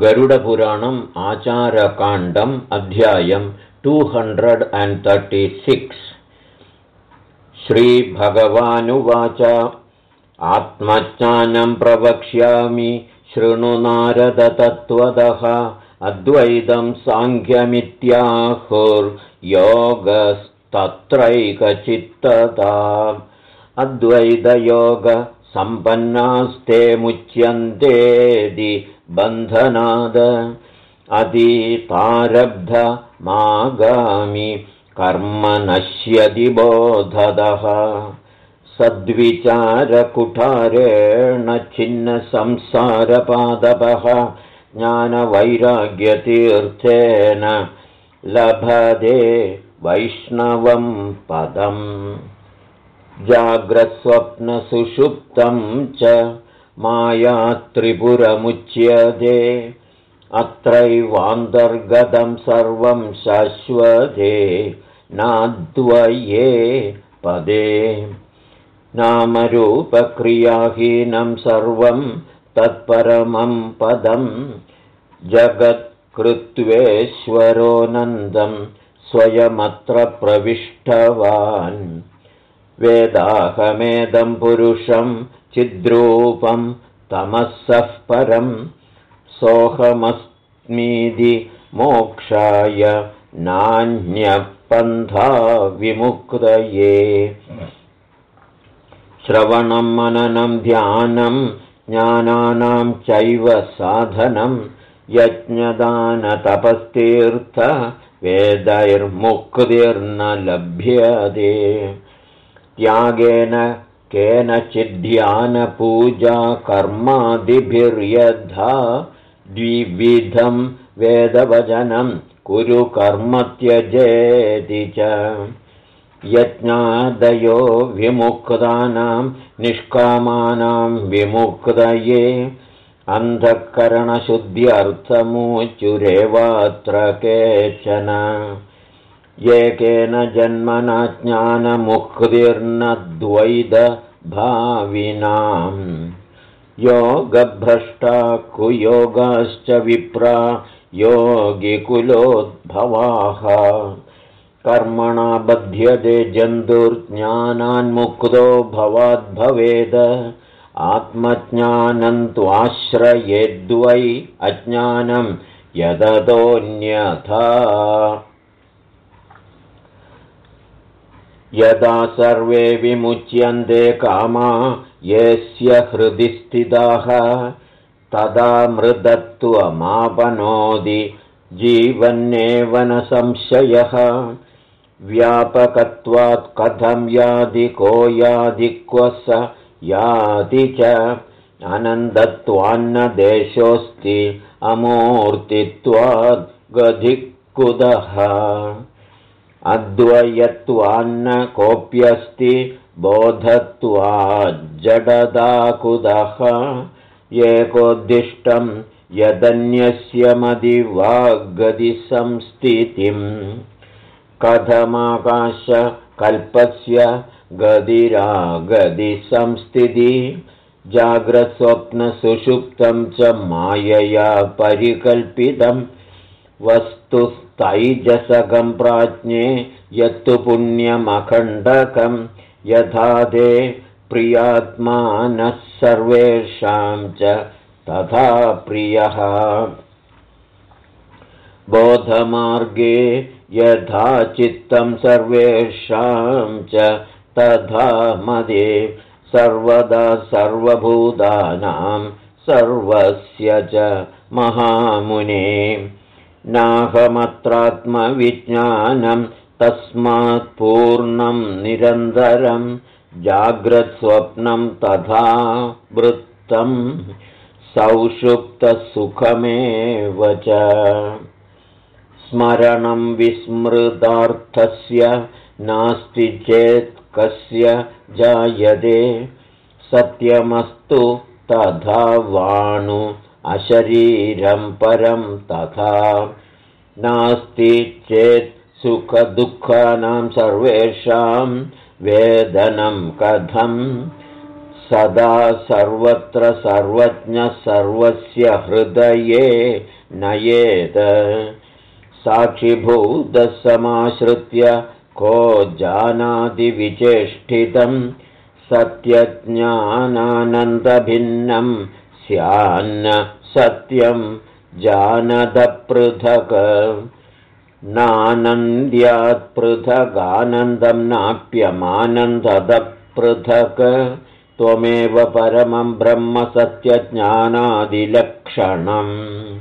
गरुडपुराणम् आचारकाण्डम् अध्यायम् two hundred and thirty six श्रीभगवानुवाच आत्मज्ञानं प्रवक्ष्यामि शृणु नारदतत्त्वदः अद्वैतं साङ्ख्यमित्याहुर्योगस्तत्रैकचित्तता। अद्वैतयोगसम्पन्नास्ते मुच्यन्तेदि बन्धनाद। अतीतारब्धमागामि कर्म नश्यति बोधदः। सद्विचारकुठारेण छिन्नसंसारपादपः ज्ञानवैराग्यतीर्थेन लभते वैष्णवं पदम्। जाग्रस्वप्नसुषुप्तं च मायात्रिपुरमुच्यते अत्रैवान्तर्गतं सर्वं शाश्वते नाद्वये पदे। नामरूपक्रियाहीनं सर्वं तत्परमं पदं जगत्कृत्वेश्वरोऽनन्दं स्वयमत्र प्रविष्टवान्। वेदाहमेदं पुरुषं चिद्रूपं तमःसः परं सोऽहमस्मीति मोक्षाय नान्यपन्था विमुक्तये श्रवणं मननं ध्यानं ज्ञानानां चैव साधनं यज्ञदानतपस्तीर्थ वेदैर्मुक्तिर्न लभ्यते। त्यागेन कर्मादिभिर्यद्धा द्विविधं वेदवचनं कुरु कर्म त्यजेति च। यज्ञादयो विमुक्तानां निष्कामानां विमुक्तये अन्धःकरणशुद्ध्यर्थमुचुरेवात्र केचन एकेन जन्मना ज्ञानमुक्तिर्न द्वैतभाविनाम् योगभ्रष्टा कुयोगाश्च विप्रा योगिकुलोद्भवाः। कर्मणा बध्यते जन्तुर्ज्ञानान्मुक्तो भवाद्भवेद। आत्मज्ञानं त्वाश्रयेद्वै अज्ञानं यदतोऽन्यथा यदा सर्वे विमुच्यन्ते कामा यस्य हृदि स्थिताः तदा मृदत्वमापनोति जीवन्नेव न संशयः। व्यापकत्वात् कथं यादि को यादि क्व स याति च अनन्दत्वान्न देशोऽस्ति अमूर्तित्वाद् गधिकुदः अद्वयत्वान्न कोऽप्यस्ति बोधत्वाज्जडदाकुदः एकोद्दिष्टं यदन्यस्य मदिवाग्गदिसंस्थितिम् कथमाकाशकल्पस्य गदिरागदिसंस्थिति जाग्रस्वप्नसुषुप्तं च मायया परिकल्पितं वस्तुस्तैजसकं प्राज्ञे यत्तु पुण्यमखण्डकं यथा ते प्रियात्मानः सर्वेषां च तथा प्रियः। बोधमार्गे यथा चित्तं सर्वेषां च तथा मदे सर्वदा सर्वभूतानां सर्वस्य च महामुने नाहमत्रात्मविज्ञानं तस्मात् पूर्णं निरन्तरं जाग्रत्स्वप्नं तथा वृत्तं सौषुप्तसुखमेव च। स्मरणं विस्मृतार्थस्य नास्ति चेत् कस्य जायते। सत्यमस्तु तथा वाणु अशरीरं परं तथा। नास्ति चेत् सुखदुःखानां सर्वेषां वेदनं कथं। सदा सर्वत्र सर्वज्ञः सर्वस्य हृदये नयेत्। साक्षिभूतः समाश्रित्य को जानादिविचेष्टितं सत्यज्ञानानन्दभिन्नं स्यान्न सत्यं जानदपृथक्। नानन्द्यात्पृथगानन्दं नाप्यमानन्ददपृथक्। त्वमेव परमं ब्रह्म सत्यज्ञानादिलक्षणम्।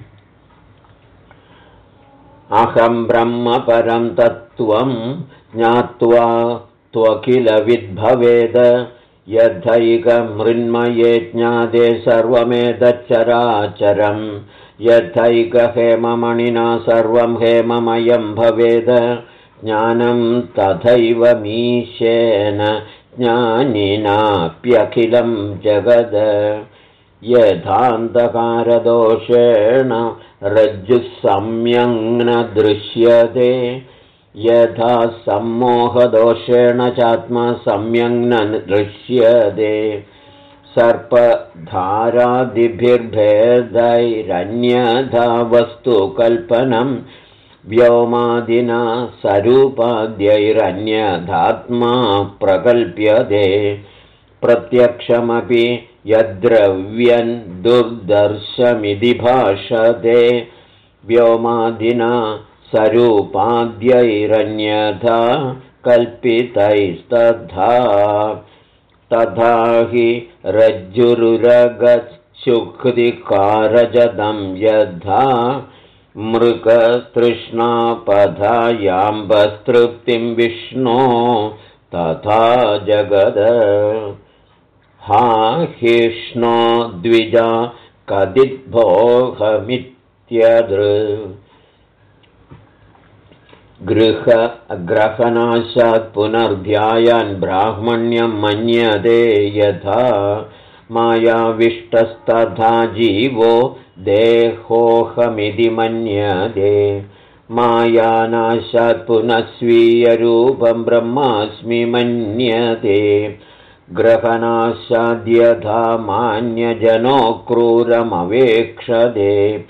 अहं ब्रह्म परं तत्त्वं ज्ञात्वा त्वखिलविद्भवेद यथैकमृन्मये ज्ञाते सर्वमेतच्चराचरं यथैकहेममणिना सर्वं हेममयं भवेद। ज्ञानं तथैव मीशेन ज्ञानिनाप्यखिलं जगद। यथान्धकारदोषेण रज्जुः सम्यङ् न दृश्यते यथा सम्मोहदोषेण चात्मा सम्यङ् न दृश्यते। सर्पधारादिभिर्भेदैरन्यथा वस्तुकल्पनं व्योमादिना स्वरूपाद्यैरन्यधात्मा प्रकल्प्यते। प्रत्यक्षमपि यद्द्रव्यन् दुर्दर्शमिति भाषते। व्योमादिना स्वरूपाद्यैरन्यथा कल्पितैस्तथा। तथा हि रज्जुरुरगच्छुक्तिकारजदं यथा मृगतृष्णापधायाम्बस्तृप्तिं विष्णो तथा जगद। हा हिष्णो द्विजा कदिद्भोगमित्यदृ गृहग्रहनाशात् पुनर्ध्यायान् ब्राह्मण्यं मन्यते यथा मायाविष्टस्तथा जीवो देहोऽहमिति मन्यते। मायानाशात् पुनः स्वीयरूपं ब्रह्मास्मि मन्यते। ग्रहणाशाद्यथा मान्यजनो क्रूरमवेक्षते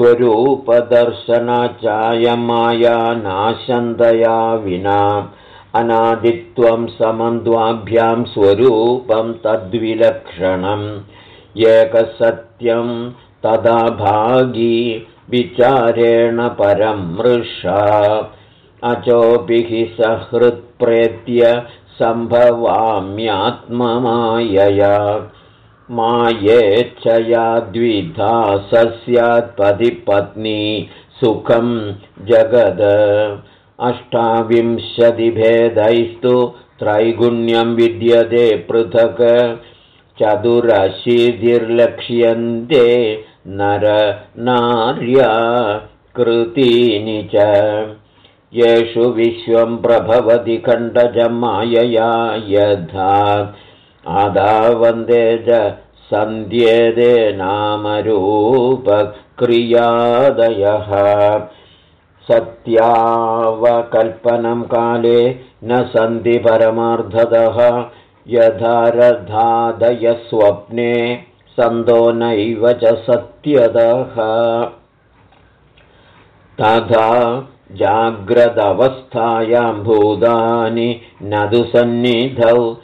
स्वरूपदर्शनाचायमाया नाशन्तया विना अनादित्वं समन्द्वाभ्यां स्वरूपं तद्विलक्षणम् एकसत्यं तदा भागी विचारेण परं मृषा। अचोभिः सहृत्प्रेत्य सम्भवाम्यात्ममायया मायेच्छया द्विधा सस्यात्पतिपत्नी सुखं जगद। अष्टाविंशतिभेदैस्तु त्रैगुण्यं विद्यते पृथक्। चतुरशीतिर्लक्ष्यन्ते नर नार्या कृतीनि च। येषु विश्वं प्रभवति खण्डजमायया यथा आदावन्दे च सन्ध्येदे नामरूपक्रियादयः सत्यावकल्पनं काले न सन्ति परमार्धतः यथा रथादयस्वप्ने सन्तो नैव च सत्यदः। तथा जाग्रदवस्थायां भूतानि न तु सन्निधौ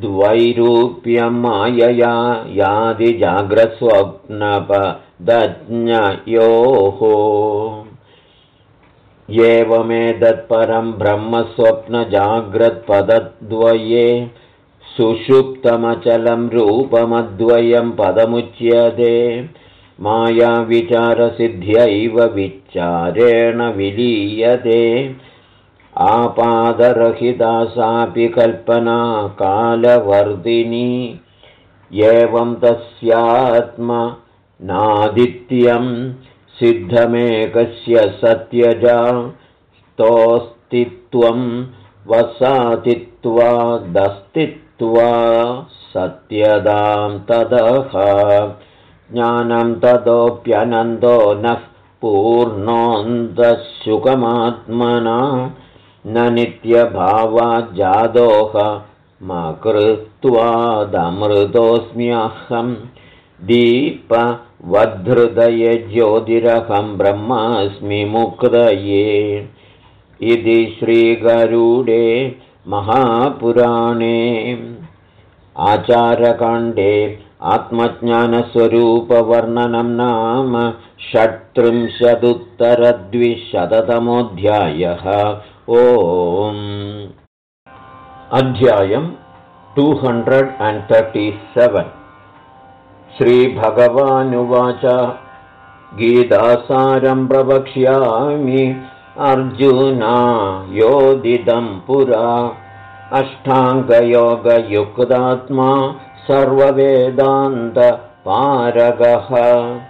द्वैरूप्यं मायया यादिजाग्रस्वप्नपदज्ञयोः एवमेतत्परं ब्रह्मस्वप्नजाग्रत्पदद्वये सुषुप्तमचलं रूपमद्वयं पदमुच्यते। मायाविचारसिद्ध्यैव विचारेण विलीयते आपादरहिता सापि कल्पना कालवर्धिनी। एवं नादित्यं सिद्धमेकस्य सत्यजा। स्तोऽस्तित्वं वसातित्वादस्तित्वा सत्यदां तदः ज्ञानं ततोऽप्यनन्दो नः पूर्णोऽन्तशुकमात्मना न नित्यभावाज्जादोह। मा कृत्वादमृतोऽस्म्यहं दीपवद्धृदये ज्योतिरहं ब्रह्मास्मि मुक्तये इति श्रीगरुडे महापुराणे। आचारकाण्डे आत्मज्ञानस्वरूपवर्णनं नाम षट्त्रिंशदुत्तरद्विशततमोऽध्यायः ओम्। अध्यायम् two hundred and thirty seven श्रीभगवानुवाच। गीतासारं प्रवक्ष्यामि। अर्जुना योदिदं पुरा। अष्टाङ्गयोगयुक्तात्मा सर्ववेदान्तपारगः।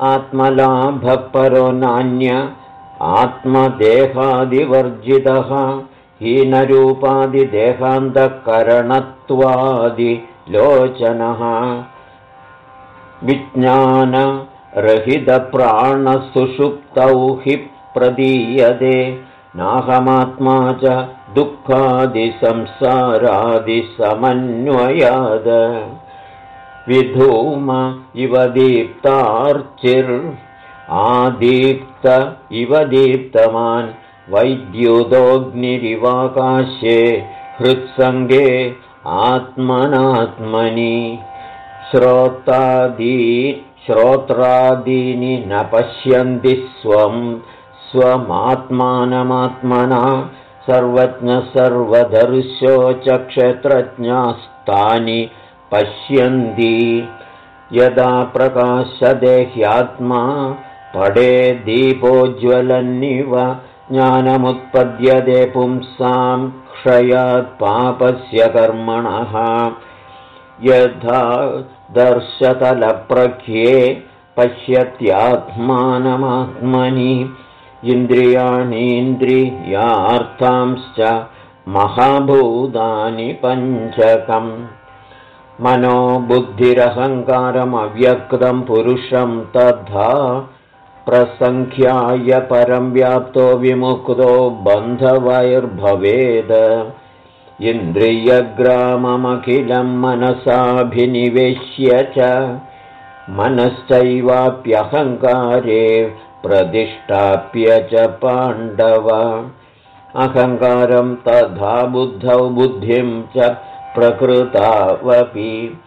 आत्मलाभपरो नान्य आत्मदेहादिवर्जितः हीनरूपादिदेहान्तकरणत्वादिलोचनः। विज्ञानरहितप्राणसुषुप्तौ हि प्रदीयते नाहमात्मा च दुःखादिसंसारादिसमन्वयाद। विधूम इव दीप्तार्चिर् आदीप्त इव दीप्तवान् वैद्युदोऽग्निरिवाकाशे हृत्सङ्गे आत्मनात्मनि। श्रोतादी श्रोत्रादीनि न पश्यन्ति स्वं स्वमात्मानमात्मना सर्वज्ञसर्वदर्शो च क्षेत्रज्ञास्तानि पश्यन्ति। यदा प्रकाशदेह्यात्मा पडे दीपोज्ज्वलन्निव ज्ञानमुत्पद्यते पुंसां क्षयात् पापस्य कर्मणः। यथा दर्शतलप्रख्ये पश्यत्यात्मानमात्मनि इन्द्रियाणीन्द्रियार्थांश्च महाभूतानि पञ्चकम्। मनो बुद्धिरहङ्कारमव्यक्तं पुरुषं तथा प्रसङ्ख्याय परं व्याप्तो विमुक्तो बन्धवैर्भवेद। इन्द्रियग्राममखिलं मनसाभिनिवेश्य च। मनश्चैवाप्यहङ्कारे प्रतिष्ठाप्य च पाण्डव। अहङ्कारं तथा बुद्धौ बुद्धिं च प्रकृतावपि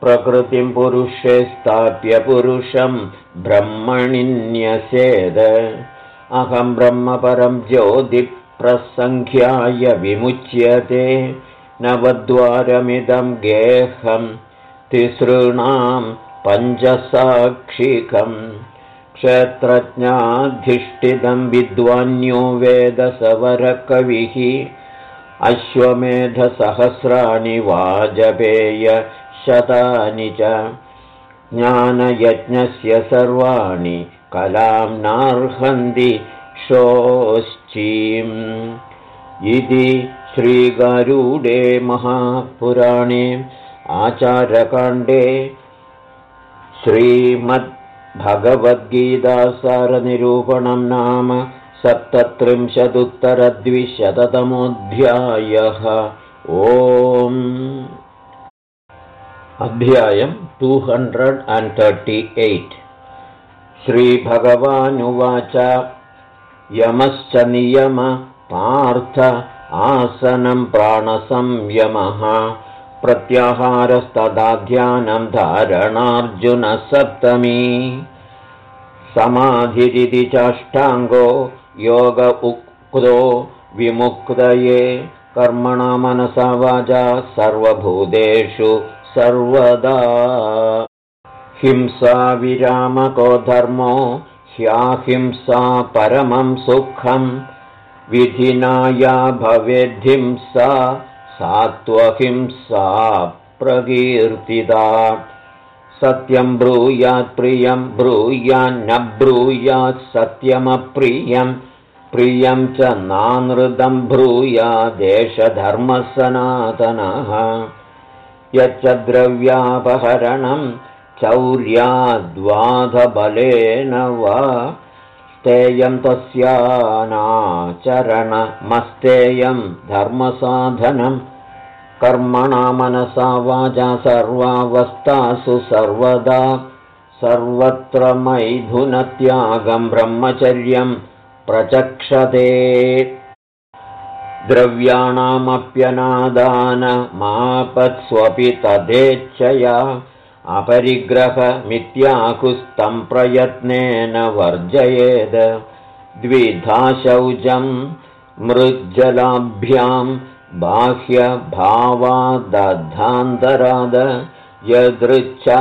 प्रकृतिं पुरुषे स्थाप्य पुरुषं ब्रह्मणिन्यसेद। अहं ब्रह्मपरं ज्योतिप्रसङ्ख्याय विमुच्यते। नवद्वारमिदं गेहं तिसॄणां पञ्चसाक्षिकम् क्षेत्रज्ञाधिष्ठितं विद्वान्यो वेदसवरकविः। अश्वमेधसहस्राणि वाजपेयशतानि च ज्ञानयज्ञस्य सर्वाणि कलां नार्हन्ति शोश्चीम्। इति श्रीगरुडे महापुराणे आचारकाण्डे श्रीमद्भगवद्गीतासारनिरूपणं नाम सप्तत्रिंशदुत्तरद्विशततमोऽध्यायः। ओम् अध्यायम् two hundred and thirty eight श्रीभगवानुवाच यमश्च नियम पार्थ आसनं प्राणसंयमः। प्रत्याहारस्तदाध्यानं धारणार्जुनसप्तमी। समाधिरिति चाष्टाङ्गो योग उक्तो विमुक्तये। कर्मणा मनसा वाजा सर्वभूतेषु सर्वदा। हिंसा विरामको धर्मो ह्याहिंसा परमं सुखं। विधिनाया भवेद्धिंसा सात्वहिंसा प्रकीर्तिता सत्यं ब्रूयात् प्रियं ब्रूयान्न ब्रूयात् सत्यमप्रियं। प्रियं च नानृतं ब्रूयादेशधर्मसनातनः यच्च द्रव्यापहरणं चौर्याद्वाधबलेन वा। स्तेयं तस्यानाचरणमस्तेयं धर्मसाधनं। कर्मणा मनसा वाचा सर्वावस्थासु सर्वदा। सर्वत्र मैथुनत्यागं ब्रह्मचर्यं प्रचक्षते द्रव्याणामप्यनादानमापत्स्वपि तदेच्छया अपरिग्रहमित्याकुस्तं प्रयत्नेन वर्जयेद। द्विधाशौचं मृज्जलाभ्यां बाह्यभावादधान्तराद यदृच्छा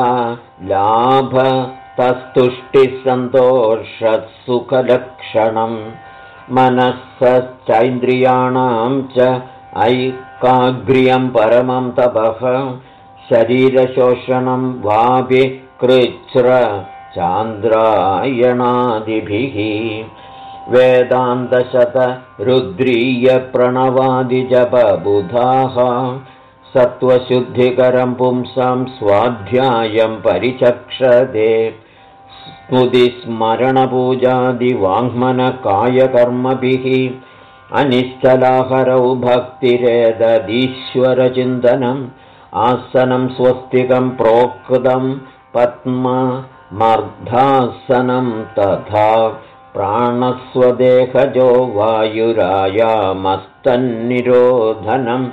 लाभतस्तुष्टिसन्तोषत्सुखलक्षणम् मनःश्चैन्द्रियाणां च ऐकाग्र्यं परमं तपः। शरीरशोषणं वापि कृच्छ्र चान्द्रायणादिभिः। वेदान्तशतरुद्रीयप्रणवादिजपबुधाः। सत्त्वशुद्धिकरं पुंसां स्वाध्यायं परिचक्षते स्मृतिस्मरणपूजादिवाङ्मनकायकर्मभिः अनिश्चलाहरौ भक्तिरेदधीश्वरचिन्तनम् आसनं स्वस्तिकं प्रोक्तं पद्ममर्धासनं तथा प्राणस्वदेहजो वायुरायामस्तन्निरोधनम्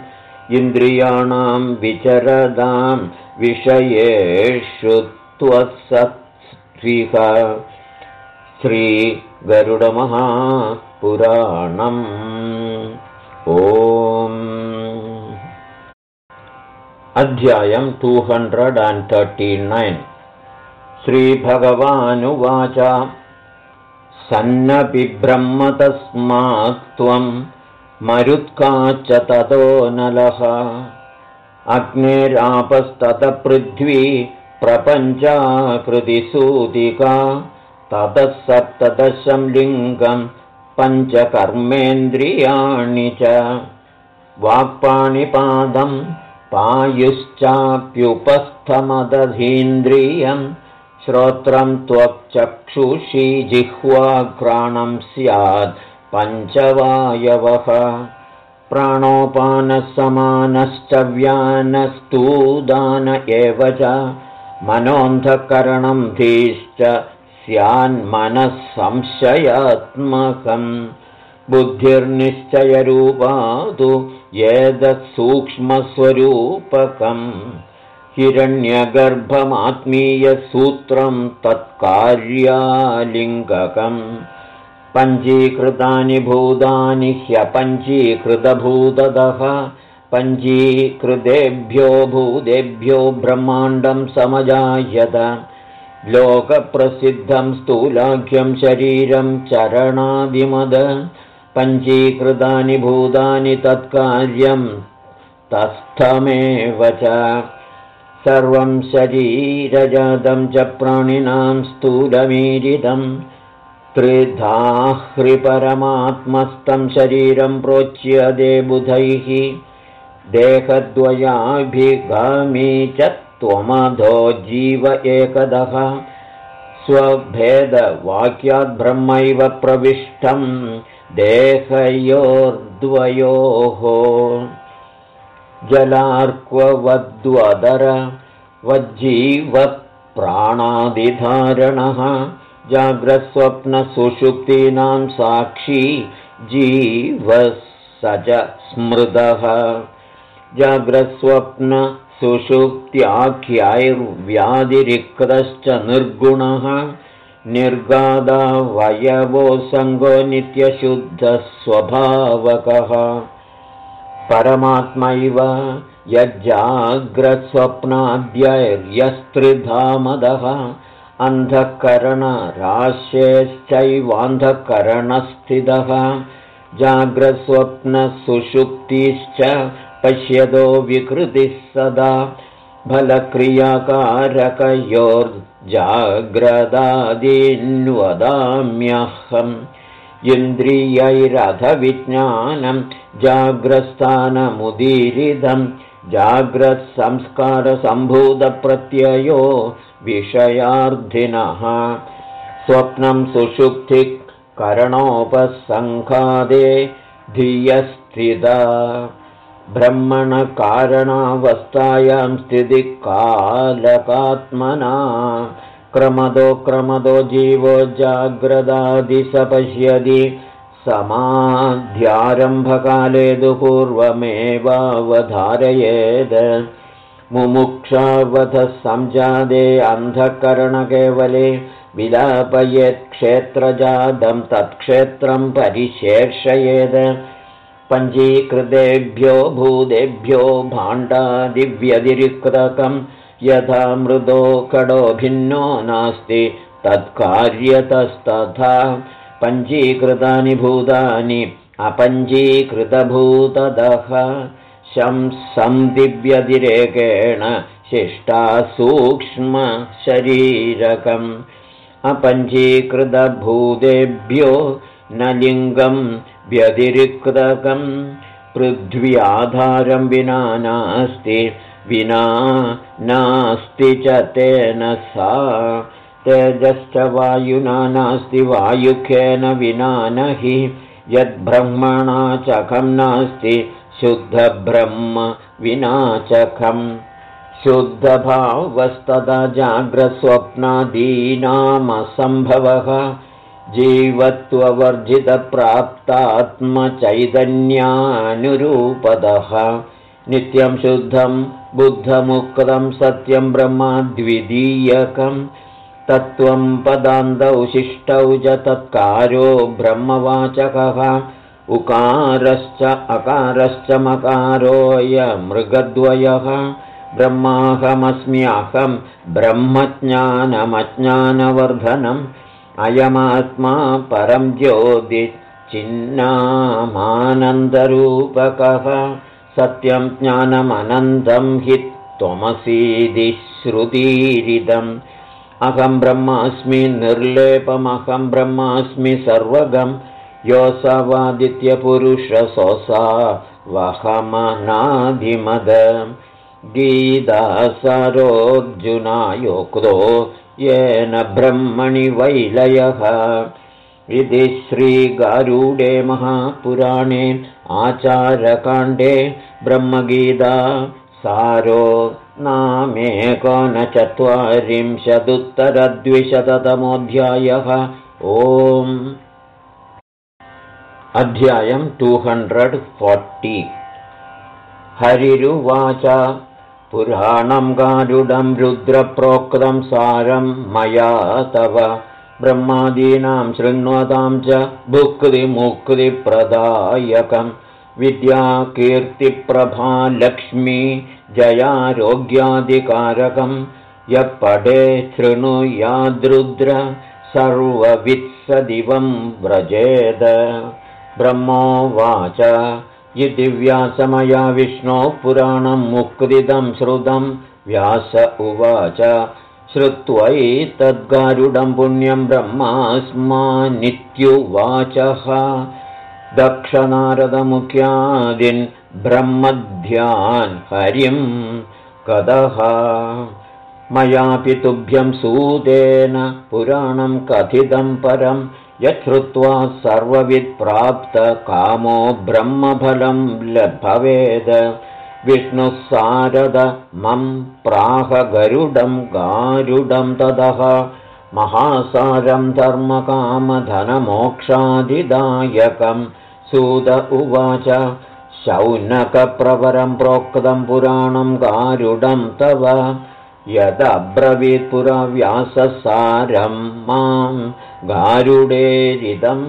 इन्द्रियाणां विचरदां विषयेषु त्वसत् श्रीगरुडमहापुराणम्। ॐ। अध्यायं two hundred and thirty nine श्रीभगवानुवाच सन्नपिब्रह्म तस्मात् त्वं मरुत्काच्च ततो नलः। अग्नेरापस्ततपृथ्वी प्रपञ्चाकृतिसूतिका ततः सप्तदशं लिङ्गं पञ्चकर्मेन्द्रियाणि च वाक्पाणिपादं पायुश्चाप्युपस्थमदधीन्द्रियं श्रोत्रं त्वक्चक्षुषी जिह्वाघ्राणं स्यात् पञ्चवायवः प्राणोपानसमानश्च व्यानस्तूदान एव च मनोऽन्धकरणं धीश्च स्यान्मनः संशयात्मकम् बुद्धिर्निश्चयरूपा तु एतत्सूक्ष्मस्वरूपकम्। हिरण्यगर्भमात्मीयसूत्रं तत्कार्यालिङ्गकम्। पञ्चीकृतानि भूतानि ह्यपञ्चीकृतभूतदः पञ्चीकृतेभ्यो भूतेभ्यो ब्रह्माण्डं समजायत लोकप्रसिद्धं स्थूलाख्यं शरीरं चरणादिमद। पञ्चीकृतानि भूतानि तत्कार्यं तस्थमेव च। सर्वं शरीरजातं च प्राणिनां स्थूलमीरितं। त्रिधाह्रिपरमात्मस्थं शरीरं प्रोच्यते बुधैः देहद्वयाभिगामी च त्वमधो जीव एकदः। स्वभेदवाक्याद्ब्रह्मैव प्रविष्टं देहयोर्द्वयोः। जलार्क्ववद्वदर वज्जीवप्राणादिधारणः। जाग्रस्वप्नसुषुप्तीनां साक्षी जीवः स च स्मृतः जाग्रस्वप्नसुषुप्त्याख्याैर्व्याधिरिक्तश्च निर्गुणः। निर्गादावयवो सङ्गो नित्यशुद्धस्वभावकः। परमात्मैव यज्जाग्रस्वप्नाद्यैर्यस्त्रिधामदः। अन्धःकरणराश्यश्चैवान्धःकरणस्थितः जाग्रस्वप्नसुषुप्तिश्च पश्यतो विकृतिः सदा फलक्रियाकारकयोर्जाग्रदादीन्वदाम्यहम्। इन्द्रियैरधविज्ञानं जाग्रस्थानमुदीरिदं जाग्रत्संस्कारसम्भूतप्रत्ययो विषयार्थिनः स्वप्नं सुषुप्तिकरणोपसङ्घादे धियस्थिता ब्रह्मणकारणावस्थायां स्थितिकालकात्मना क्रमदो क्रमदो जीवो जाग्रदादिश पश्यति समाध्यारम्भकाले तु पूर्वमेवावधारयेद्। मुमुक्षावधः सञ्जादे अन्धकरणकेवले विलापयेत्क्षेत्रजातं तत्क्षेत्रं परिशेर्षयेद् पञ्जीकृतेभ्यो भूतेभ्यो भाण्डादिव्यतिरिक्तकं यथा मृदो कडो भिन्नो नास्ति तत्कार्यतस्तथा। पञ्जीकृतानि भूतानि अपञ्जीकृतभूतदः। शं दिव्यतिरेकेण शिष्टा सूक्ष्मशरीरकम् अपञ्जीकृतभूतेभ्यो न लिङ्गं व्यतिरिक्तकम् पृथ्व्याधारं विना नास्ति विना नास्ति च तेन सा। तेजश्च वायुना नास्ति वायुखेन विना न हि यद्ब्रह्मणा चखं नास्ति शुद्धब्रह्म विनाचखम् शुद्धभावस्तदा जाग्रस्वप्नादीनामसम्भवः जीवत्ववर्जितप्राप्तात्मचैतन्यानुरूपदः नित्यं शुद्धं बुद्धमुक्तं सत्यं ब्रह्माद्वितीयकम् तत्त्वं पदान्तौ शिष्टौ च तत्कारो ब्रह्मवाचकः। उकारश्च अकारश्च मकारोऽयमृगद्वयः ब्रह्माहमस्म्यहं ब्रह्मज्ञानमज्ञानवर्धनम् अयमात्मा परं ज्योतिश्चिन्नामानन्दरूपकः सत्यं ज्ञानमनन्दं हि त्वमसीदि श्रुतीरिदम् अहं ब्रह्मास्मि निर्लेपमहं ब्रह्मास्मि सर्वगं। योऽसवादित्यपुरुषसोऽसा वहमनाधिमद। गीतासारोऽर्जुनायोक्तो येन ब्रह्मणि वैलयः। इति श्रीगारूडे महापुराणे आचारकाण्डे ब्रह्मगीता सारो नामेकोनचत्वारिंशदुत्तरद्विशततमोऽध्यायः। ओम्। अध्यायम् टु हण्ड्रेड् फोर्टि। हरिरुवाच पुराणं गारुडं रुद्रप्रोक्तं सारं मया तव। ब्रह्मादीनां शृण्वतां च भुक्तिमुक्तिप्रदायकम् विद्याकीर्तिप्रभालक्ष्मी जयारोग्यादिकारकं। यः पडे शृणुयाद्रुद्र सर्ववित्सदिवं व्रजेद। ब्रह्मोवाच इति व्यासमया विष्णोः पुराणं मुक्तिदं श्रुतं। व्यास उवाच श्रुत्वैतद्गारुडं पुण्यं ब्रह्मास्मानित्युवाचः। दक्षनारदमुख्यादिन् ब्रह्मध्यान् हरिं कदः। मयापि तुभ्यं सूतेन पुराणं कथितं परं यच्छ्रुत्वा सर्ववित्प्राप्तकामो ब्रह्मफलं लभवेद। विष्णुः सारद मम प्राहगरुडं गारुडं ततः महासारं धर्मकामधनमोक्षादिदायकम् सूद उवाच शौनकप्रवरं प्रोक्तं पुराणं गारुडं तव। यदब्रवीत्पुरव्याससारं मां गारुडेरिदं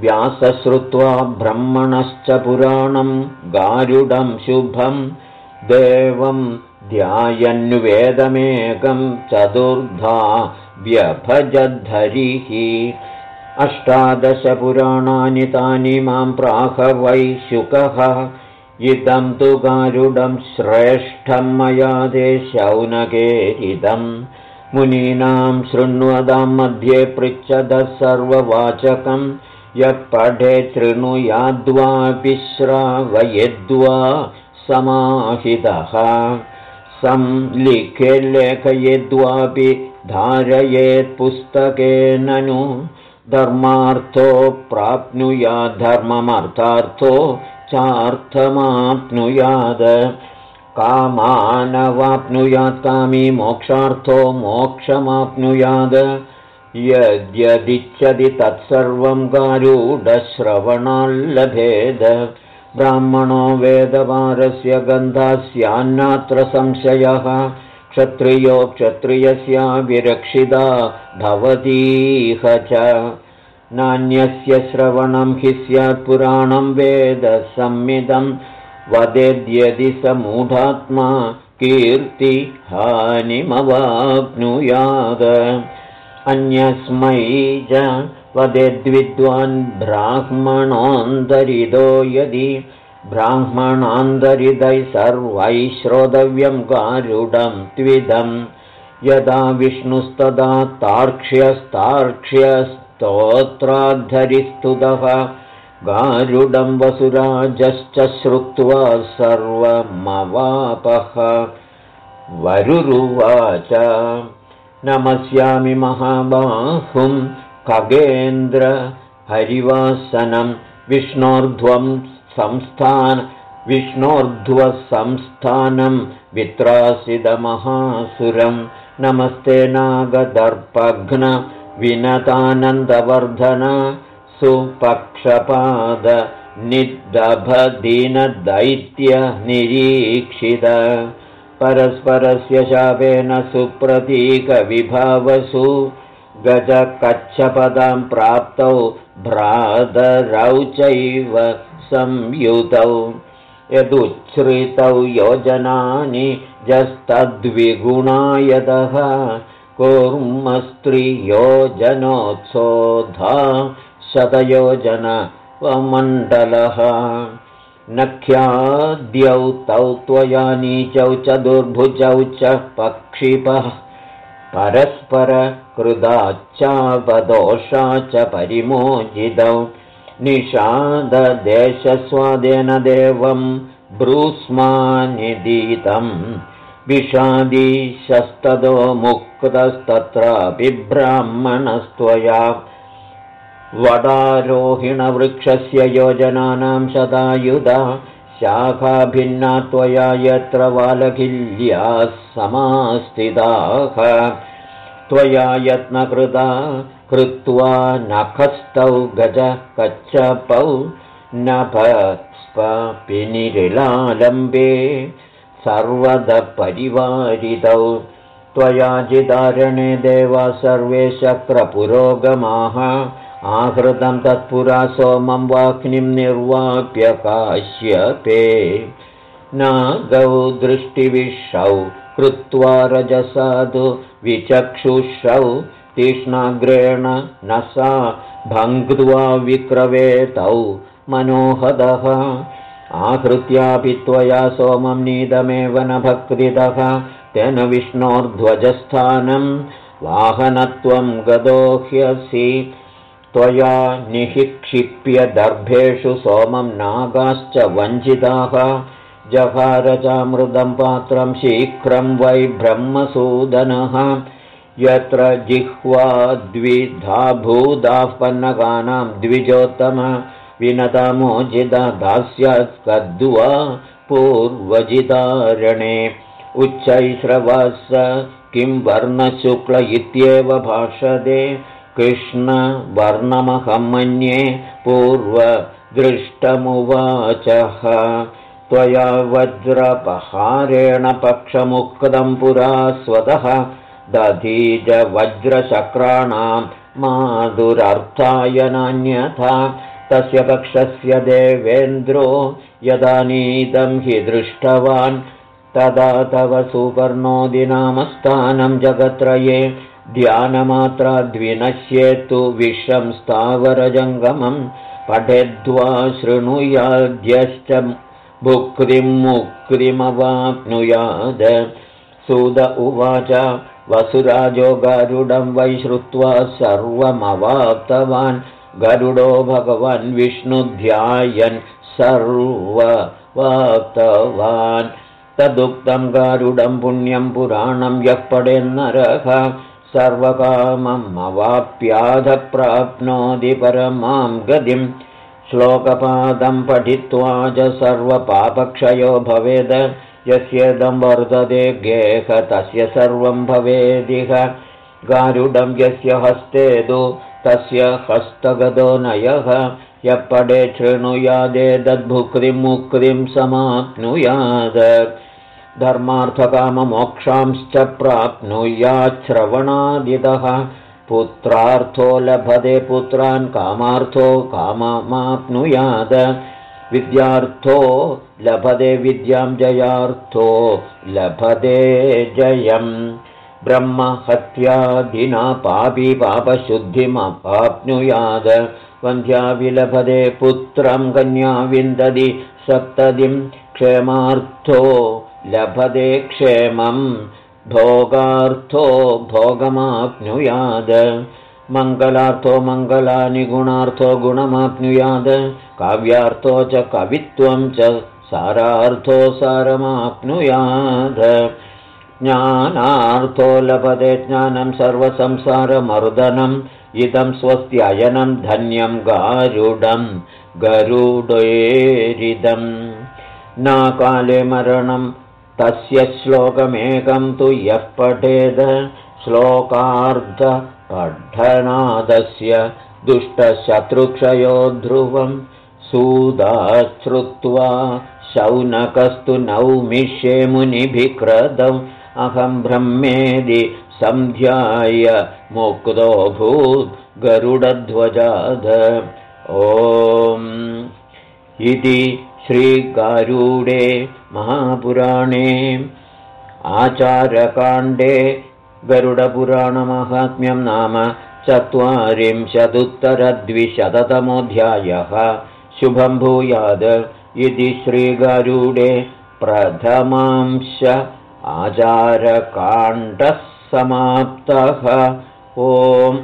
व्यासश्रुत्वा ब्रह्मणश्च पुराणं गारुडं शुभं देवं ध्यायन्वेदमेकं चतुर्धा व्यभजद्धरिः अष्टादशपुराणानि तानि मां प्राह वै शुकः इदं तु गारुडं श्रेष्ठं मया शौनकेरिदम् मुनीनां शृण्वदां मध्ये पृच्छदः सर्ववाचकं। यः पठे शृणुयाद्वापि श्रावयद्वा समाहितः। संलिखे लेखयेद्वापि धारयेत्पुस्तके ननु धर्मार्थो प्राप्नुयाद्धर्ममर्थार्थो मोक्षार्थमाप्नुयाद कामानवाप्नुयात् कामी मोक्षार्थो मोक्षमाप्नुयाद। यद्यदिच्छति तत्सर्वं गारूढश्रवणाल्लभेद। ब्राह्मणो वेदवारस्य गन्धास्यान्नात्र संशयः। क्षत्रियो क्षत्रियस्य विरक्षिता भवतीह च। नान्यस्य श्रवणं हि स्यात् पुराणं वेदसंमिदं वदेद्यदि स मूढात्मा कीर्तिहानिमवाप्नुयाद। अन्यस्मै च वदेद्विद्वान् ब्राह्मणोऽन्तरितो यदि ब्राह्मणान्तरितैः सर्वैः श्रोतव्यं गारुडं त्विदं। यदा विष्णुस्तदा तार्क्ष्यस्तार्क्ष्यस्तोत्राद्धरिस्तुतः गारुडं वसुराजश्च श्रुत्वा सर्वमवापः। वरुरुवाच नमस्यामि महाबाहुं खगेन्द्र हरिवासनं विष्णोर्ध्वं संस्थान विष्णोर्ध्वसंस्थानं वित्रासिदमहासुरं। नमस्ते नागदर्पघ्न विनतानन्दवर्धन सुपक्षपाद निरीक्षित परस्परस्य शापेन सुप्रतीकविभावसु। गजकच्छपदां प्राप्तौ भ्रातरौ चैव संयुतौ। यदुच्छ्रितौ योजनानि जस्तद्विगुणायतः कूर्मस्त्रियोजनोत्सोधा शतयोजनमण्डलः नख्याद्यौ तौ त्वया नीचौ च दुर्भुजौ च पक्षिपः। परस्परकृदाच्चापदोषा च परिमोचितौ। निषाददेशस्वादेन देवं ब्रूस्मानिदीतं। विषादीशस्तदो मुक्तस्तत्रापि ब्राह्मणस्त्वया वडारोहिणवृक्षस्य योजनानां शतायुधा शाखाभिन्ना त्वया यत्र वालकिल्याः समास्थिताः। त्वया यत्नकृता कृत्वा नखस्तौ गज कच्छपौ नभस्पनिरिलालम्बे सर्वदपरिवारितौ। त्वया जिदारणे देवा सर्वे शक्रपुरोगमाः आहृतं तत्पुरा सोमं वाक्निं निर्वाप्य काश्यपे। नागौ दृष्टिविषौ कृत्वा रजसाधु विचक्षुषौ तीक्ष्णाग्रेण न सा भङ्क्त्वा विक्रवेतौ मनोहदः। आहृत्यापि त्वया सोमं नीदमेव न भक्तितः तेन विष्णोर्ध्वजस्थानं वाहनत्वं गदोह्यसि त्वया निःक्षिप्य दर्भेषु सोमं नागाश्च वञ्चिताः। जहारचामृदं पात्रं शीघ्रं वै ब्रह्मसूदनः। यत्र जिह्वा द्विधा भूदाः पन्नकानां द्विजोत्तम विनतामोजिता दास्यात्कद्वा पूर्वजितारणे। उच्चैश्रवस किं वर्णशुक्ल इत्येव भाषते कृष्णवर्णमहं मन्ये पूर्वदृष्टमुवाचः। त्वया वज्रपहारेण पक्षमुक्तं पुरा स्वतः। दधीजवज्रशक्राणां माधुरर्थाय नान्यथा तस्य पक्षस्य देवेन्द्रो यदानीदं हि दृष्टवान्। तदा तव सुपर्णोदिनामस्थानं जगत्रये ध्यानमात्राद्विनश्येत्तु विश्वं स्थावरजङ्गमं पठेद्वा शृणुयाद्यश्च भुक्तिं मुक्तिमवाप्नुयाद। सुद उवाच वसुराजो गरुडं वै श्रुत्वा सर्वमवाप्तवान्। गरुडो भगवान् विष्णुध्यायन् सर्ववाप्तवान्। तदुक्तं गारुडं पुण्यं पुराणं यः पडेन्नरः सर्वकामम् अवाप्याध प्राप्नोति परमां गतिं। श्लोकपादं पठित्वा च सर्वपापक्षयो भवेद। यस्येदं वर्तते गेह तस्य सर्वं भवेदिह। गारुडं यस्य हस्ते तु तस्य हस्तगतो नयः। यः पडे शृणुयादेदद्भुक्तिं समाप्नुयाद धर्मार्थकाममोक्षांश्च प्राप्नुयाच्छ्रवणादितः। पुत्रार्थो लभते पुत्रान् कामार्थो काममाप्नुयाद। विद्यार्थो लभते विद्यां जयार्थो लभते जयम्। ब्रह्महत्यादिना पापी पापशुद्धिमपाप्नुयाद वन्ध्या विलभते पुत्रं कन्या विन्दति सप्तदिं क्षेमार्थो लभते क्षेमं भोगार्थो भोगमाप्नुयाद। मङ्गलार्थो मङ्गलानि गुणार्थो गुणमाप्नुयाद। काव्यार्थो च कवित्वं च सारार्थो सारमाप्नुयाद। ज्ञानार्थो लभते ज्ञानं सर्वसंसारमर्दनम् इदं स्वस्त्ययनं धन्यं गारुडं गरुडेरिदम् नाकाले मरणं तस्य श्लोकमेकं तु यः पठेद श्लोकार्धपठनादस्य दुष्टशत्रुक्षयो ध्रुवं सुदाश्रुत्वा शौनकस्तु नौमिष्ये मुनिभिक्रदम्। अहं ब्रह्मेदि सन्ध्याय मुक्तोऽभूत् गरुडध्वजाद ॐ इति श्रीगारूडे महापुराणे आचारकाण्डे गरुडपुराणमाहात्म्यं नाम चत्वारिंशदुत्तरद्विशततमोऽध्यायः। शुभं भूयाद इति श्रीगारूडे प्रथमांश। आचारकाण्डः समाप्तः। ओम्